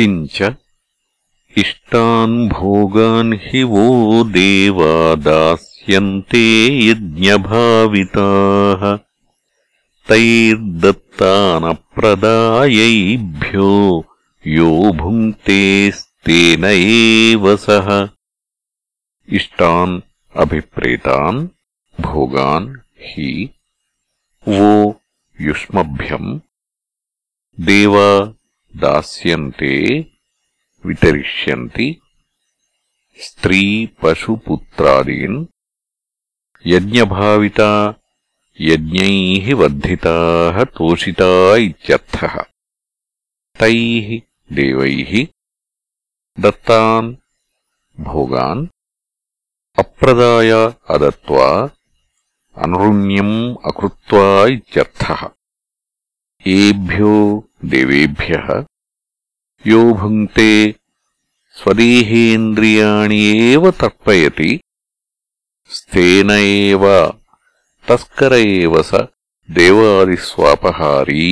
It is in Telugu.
किञ्च इष्टान् भोगान् हि वो देवा दास्यन्ते यज्ञभाविताः। तैर्दत्तानप्रदायैभ्यो यो भुङ्क्तेस्तेन एव सः। इष्टान् अभिप्रेतान् भोगान् हि वो युष्मभ्यम्। देवा దాస్యంతే వితరిష్యంతి స్త్రీ పశుపుత్రాదీన్ యజ్ఞభావిత యజ్ఞైః వర్ధితాः తోషితా ఇత్యర్థः. తైః దేవైः దత్తాన్ భోగాన్ అప్రదాయ అదత్వా అనృణ్యం అకృత్వా ఇత్యర్థः. ఏభ్యో देवेभ्यः यो भुङ्क्ते स्वदेहेन्द्रियाणि एव तर्पयति स्तेन एव तस्कर एव स देवादिस्वापहारी